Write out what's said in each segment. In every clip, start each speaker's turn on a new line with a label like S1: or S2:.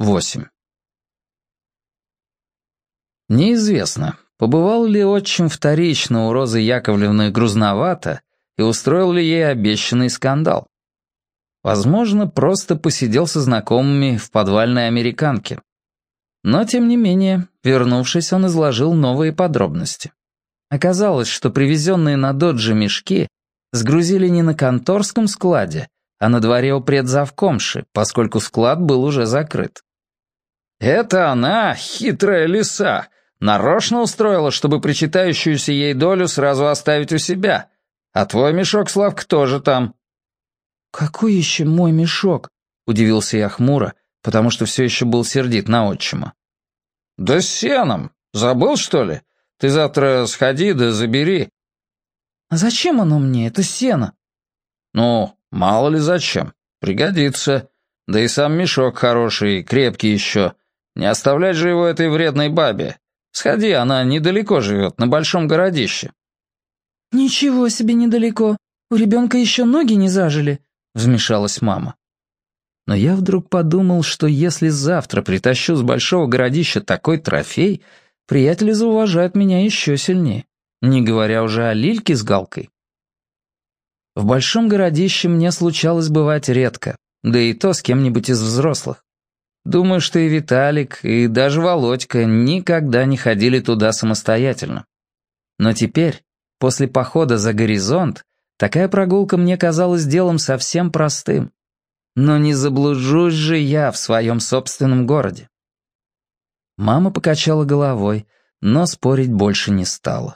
S1: 8. Неизвестно, побывал ли отчим вторично у Розы Яковлевны грузновато и устроил ли ей обещанный скандал. Возможно, просто посидел со знакомыми в подвальной американке. Но, тем не менее, вернувшись, он изложил новые подробности. Оказалось, что привезенные на додже мешки сгрузили не на конторском складе, а на дворе у предзавкомши, поскольку склад был уже закрыт. «Это она, хитрая лиса, нарочно устроила, чтобы причитающуюся ей долю сразу оставить у себя. А твой мешок, Славка, тоже там».
S2: «Какой еще мой мешок?» — удивился я хмуро, потому что все еще был сердит на отчима.
S1: «Да с сеном. Забыл, что ли? Ты завтра сходи да забери».
S2: «А зачем оно мне, это сено?»
S1: «Ну, мало ли зачем. Пригодится. Да и сам мешок хороший, крепкий еще. Не оставлять же его этой вредной бабе. Сходи, она недалеко живет, на большом городище».
S2: «Ничего себе недалеко. У ребенка еще ноги не зажили», — вмешалась мама.
S1: Но я вдруг подумал, что если завтра притащу с большого городища такой трофей, приятели зауважают меня еще сильнее, не говоря уже о лильке с галкой. В большом городище мне случалось бывать редко, да и то с кем-нибудь из взрослых. Думаю, что и Виталик, и даже Володька никогда не ходили туда самостоятельно. Но теперь, после похода за горизонт, такая прогулка мне казалась делом совсем простым. Но не заблужусь же я в своем собственном городе. Мама покачала головой, но спорить больше не стала.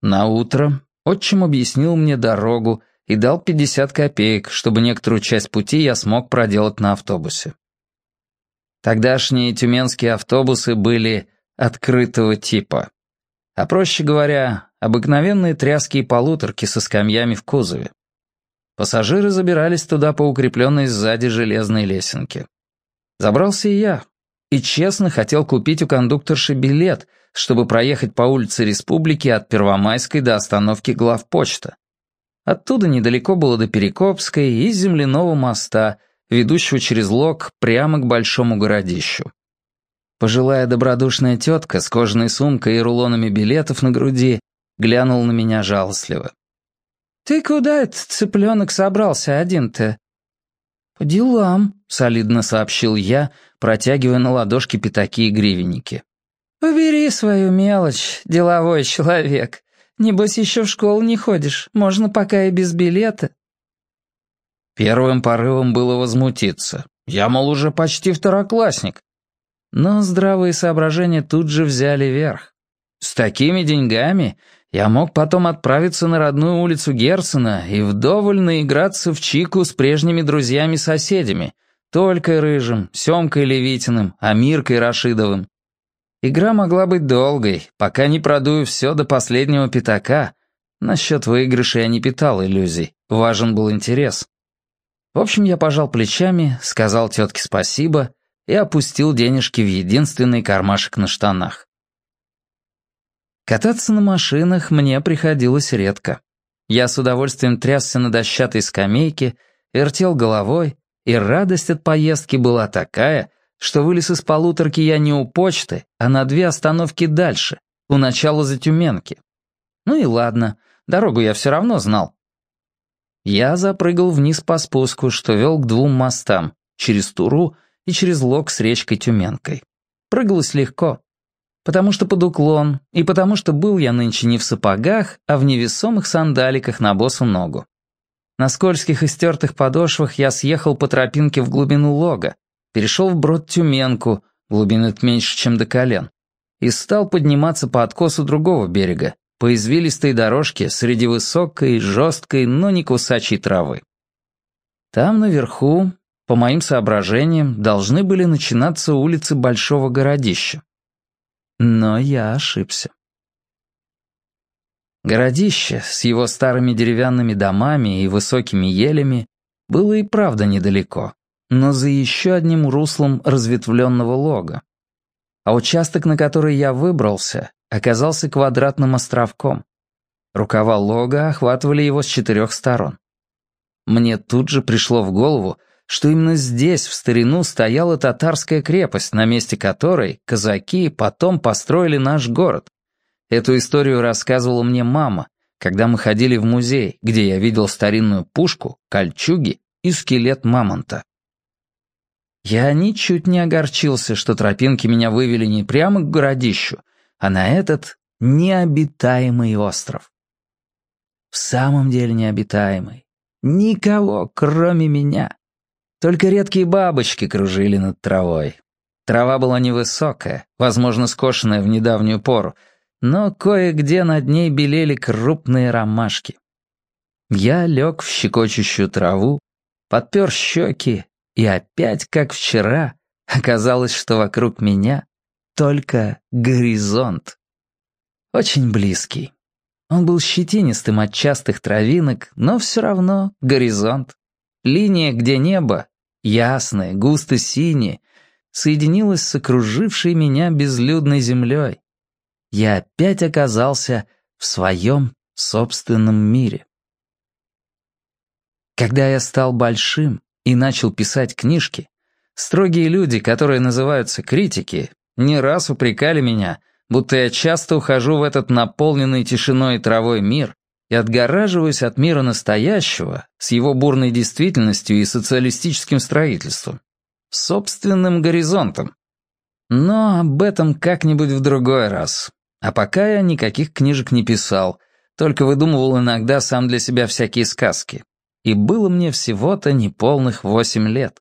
S1: На утро отчим объяснил мне дорогу и дал 50 копеек, чтобы некоторую часть пути я смог проделать на автобусе. Тогдашние тюменские автобусы были открытого типа. А проще говоря, обыкновенные тряские полуторки со скамьями в кузове. Пассажиры забирались туда по укрепленной сзади железной лесенке. Забрался и я, и честно хотел купить у кондукторши билет, чтобы проехать по улице Республики от Первомайской до остановки главпочта. Оттуда недалеко было до Перекопской и земляного моста — ведущего через лог прямо к большому городищу. Пожилая добродушная тетка с кожаной сумкой и рулонами билетов на груди глянула на меня жалостливо.
S2: «Ты куда этот цыпленок собрался один-то?»
S1: «По делам», — солидно сообщил я, протягивая на ладошки пятаки и гривенники.
S2: «Убери свою мелочь, деловой человек. Небось, еще в школу не ходишь, можно пока и без билета».
S1: Первым порывом было возмутиться. Я, мол, уже почти второклассник. Но здравые соображения тут же взяли верх. С такими деньгами я мог потом отправиться на родную улицу Герцена и вдоволь наиграться в чику с прежними друзьями-соседями, Толькой Рыжим, Семкой Левитиным, Амиркой Рашидовым. Игра могла быть долгой, пока не продую все до последнего пятака. Насчет выигрыша я не питал иллюзий, важен был интерес. В общем, я пожал плечами, сказал тетке спасибо и опустил денежки в единственный кармашек на штанах. Кататься на машинах мне приходилось редко. Я с удовольствием трясся на дощатой скамейке, вертел головой, и радость от поездки была такая, что вылез из полуторки я не у почты, а на две остановки дальше, у начала Затюменки. Ну и ладно, дорогу я все равно знал, я запрыгал вниз по спуску, что вел к двум мостам, через Туру и через лог с речкой Тюменкой. Прыгалось легко, потому что под уклон, и потому что был я нынче не в сапогах, а в невесомых сандаликах на босу ногу. На скользких и стертых подошвах я съехал по тропинке в глубину лога, перешел в брод Тюменку, глубины меньше, чем до колен, и стал подниматься по откосу другого берега, по извилистой дорожке среди высокой, жесткой, но не кусачей травы. Там наверху, по моим соображениям, должны были начинаться улицы Большого Городища. Но я ошибся. Городище с его старыми деревянными домами и высокими елями было и правда недалеко, но за еще одним руслом разветвленного лога. А участок, на который я выбрался, оказался квадратным островком. Рукава лога охватывали его с четырех сторон. Мне тут же пришло в голову, что именно здесь в старину стояла татарская крепость, на месте которой казаки потом построили наш город. Эту историю рассказывала мне мама, когда мы ходили в музей, где я видел старинную пушку, кольчуги и скелет мамонта. Я ничуть не огорчился, что тропинки меня вывели не прямо к городищу, а на этот необитаемый остров. В самом деле необитаемый. Никого, кроме меня. Только редкие бабочки кружили над травой. Трава была невысокая, возможно, скошенная в недавнюю пору, но кое-где над ней белели крупные ромашки. Я лег в щекочущую траву, подпер щеки и опять, как вчера, оказалось, что вокруг меня только горизонт. Очень близкий. Он был щетинистым от частых травинок, но все равно горизонт. Линия, где небо, ясное, густо синее, соединилась с окружившей меня безлюдной землей. Я опять оказался в своем собственном мире. Когда я стал большим, и начал писать книжки, строгие люди, которые называются критики, не раз упрекали меня, будто я часто ухожу в этот наполненный тишиной и травой мир и отгораживаюсь от мира настоящего с его бурной действительностью и социалистическим строительством, собственным горизонтом. Но об этом как-нибудь в другой раз. А пока я никаких книжек не писал, только выдумывал иногда сам для себя всякие сказки и было мне всего-то неполных восемь лет.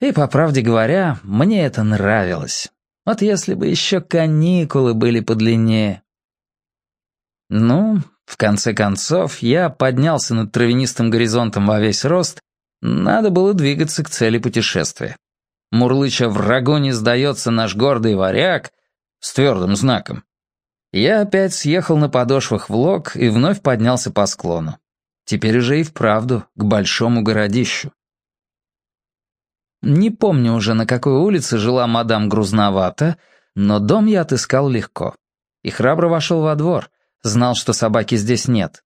S1: И, по правде говоря, мне это нравилось. Вот если бы еще каникулы были подлиннее. Ну, в конце концов, я поднялся над травянистым горизонтом во весь рост, надо было двигаться к цели путешествия. Мурлыча «Врагу не сдается наш гордый варяг» с твердым знаком. Я опять съехал на подошвах в лог и вновь поднялся по склону. Теперь уже и вправду к большому городищу. Не помню уже, на какой улице жила мадам Грузновата, но дом я отыскал легко. И храбро вошел во двор, знал, что собаки здесь нет.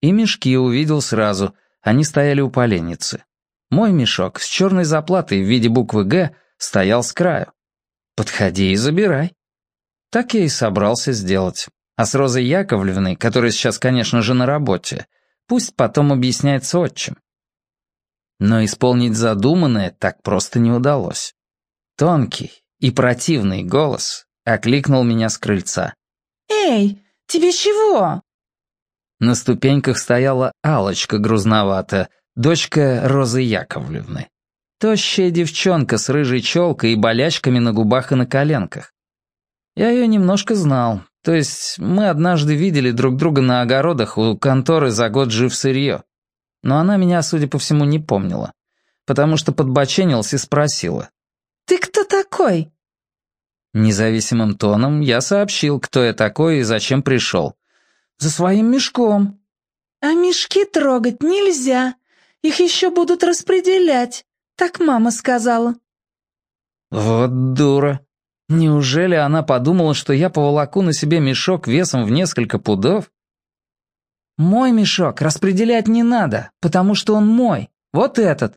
S1: И мешки увидел сразу, они стояли у поленницы. Мой мешок с черной заплатой в виде буквы «Г» стоял с краю. Подходи и забирай. Так я и собрался сделать. А с Розой Яковлевной, которая сейчас, конечно же, на работе, Пусть потом объясняется отчим. Но исполнить задуманное так просто не удалось. Тонкий и противный голос окликнул меня с крыльца.
S2: «Эй, тебе чего?»
S1: На ступеньках стояла алочка грузновата, дочка Розы Яковлевны. Тощая девчонка с рыжей челкой и болячками на губах и на коленках. Я ее немножко знал, то есть мы однажды видели друг друга на огородах у конторы за год жив сырье. Но она меня, судя по всему, не помнила, потому что подбоченилась и спросила.
S2: «Ты кто такой?»
S1: Независимым тоном я сообщил, кто я такой и зачем пришел. «За своим мешком».
S2: «А мешки трогать нельзя. Их еще будут распределять. Так мама сказала».
S1: «Вот дура. Неужели она подумала, что я поволоку на себе мешок весом в несколько пудов? Мой мешок распределять не надо, потому что он мой. Вот этот.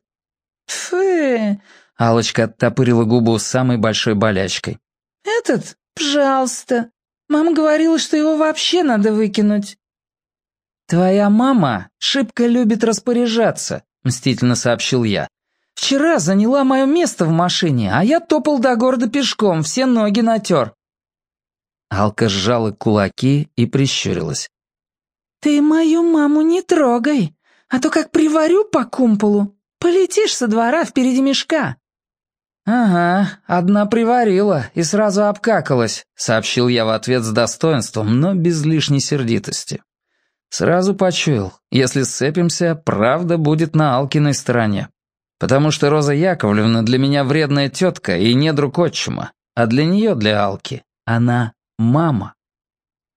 S2: Фы.
S1: Алочка оттопырила губу с самой большой болячкой.
S2: Этот? Пожалуйста. Мама говорила, что его вообще надо выкинуть.
S1: Твоя мама шибко любит распоряжаться, мстительно сообщил я. Вчера заняла мое место в машине, а я топал до города пешком, все ноги натер». Алка сжала кулаки и прищурилась.
S2: «Ты мою маму не трогай, а то как приварю по кумполу, полетишь со двора впереди мешка».
S1: «Ага, одна приварила и сразу обкакалась», — сообщил я в ответ с достоинством, но без лишней сердитости. Сразу почуял, если сцепимся, правда будет на Алкиной стороне. Потому что Роза Яковлевна для меня вредная тетка и не друг отчима, а для нее, для Алки, она мама.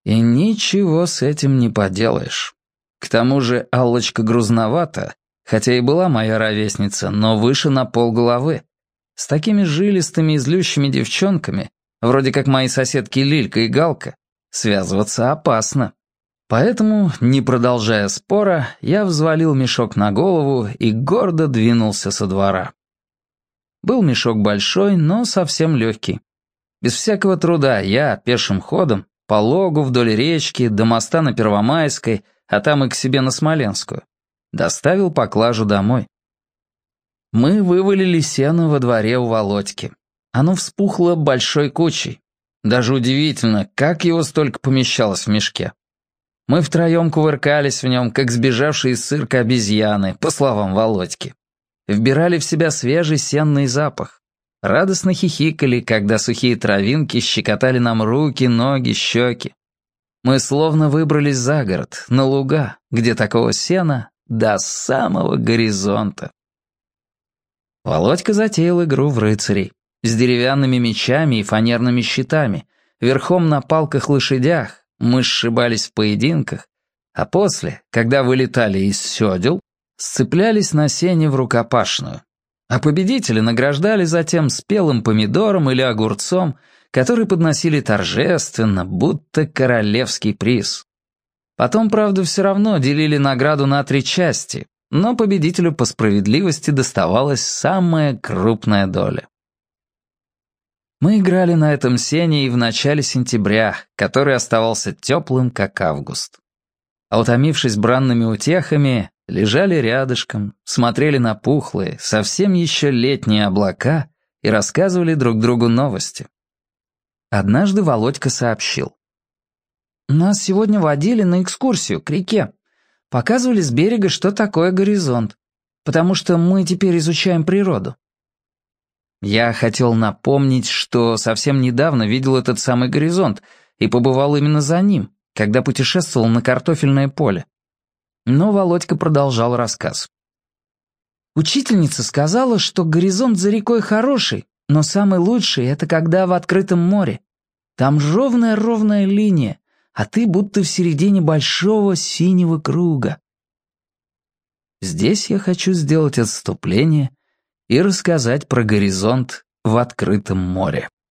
S1: И ничего с этим не поделаешь. К тому же Аллочка грузновата, хотя и была моя ровесница, но выше на пол головы. С такими жилистыми и злющими девчонками, вроде как мои соседки Лилька и Галка, связываться опасно. Поэтому, не продолжая спора, я взвалил мешок на голову и гордо двинулся со двора. Был мешок большой, но совсем легкий. Без всякого труда я, пешим ходом, по логу вдоль речки, до моста на Первомайской, а там и к себе на Смоленскую, доставил поклажу домой. Мы вывалили сено во дворе у Володьки. Оно вспухло большой кучей. Даже удивительно, как его столько помещалось в мешке. Мы втроем кувыркались в нем, как сбежавшие из цирка обезьяны, по словам Володьки. Вбирали в себя свежий сенный запах. Радостно хихикали, когда сухие травинки щекотали нам руки, ноги, щеки. Мы словно выбрались за город, на луга, где такого сена до самого горизонта. Володька затеял игру в рыцарей. С деревянными мечами и фанерными щитами, верхом на палках-лошадях, мы сшибались в поединках, а после, когда вылетали из седел, сцеплялись на сене в рукопашную. А победители награждали затем спелым помидором или огурцом, который подносили торжественно, будто королевский приз. Потом, правда, все равно делили награду на три части, но победителю по справедливости доставалась самая крупная доля. Мы играли на этом сене и в начале сентября, который оставался теплым, как август. А утомившись бранными утехами, лежали рядышком, смотрели на пухлые, совсем еще летние облака и рассказывали друг другу новости. Однажды Володька сообщил. «Нас сегодня водили на экскурсию к реке. Показывали с берега, что такое горизонт, потому что мы теперь изучаем природу. Я хотел напомнить, что совсем недавно видел этот самый горизонт и побывал именно за ним, когда путешествовал на картофельное поле. Но Володька продолжал рассказ. Учительница сказала, что горизонт за рекой хороший, но самый лучший — это когда в открытом море. Там ровная-ровная линия, а ты будто в середине большого синего круга. Здесь я хочу сделать отступление и рассказать про горизонт в открытом море.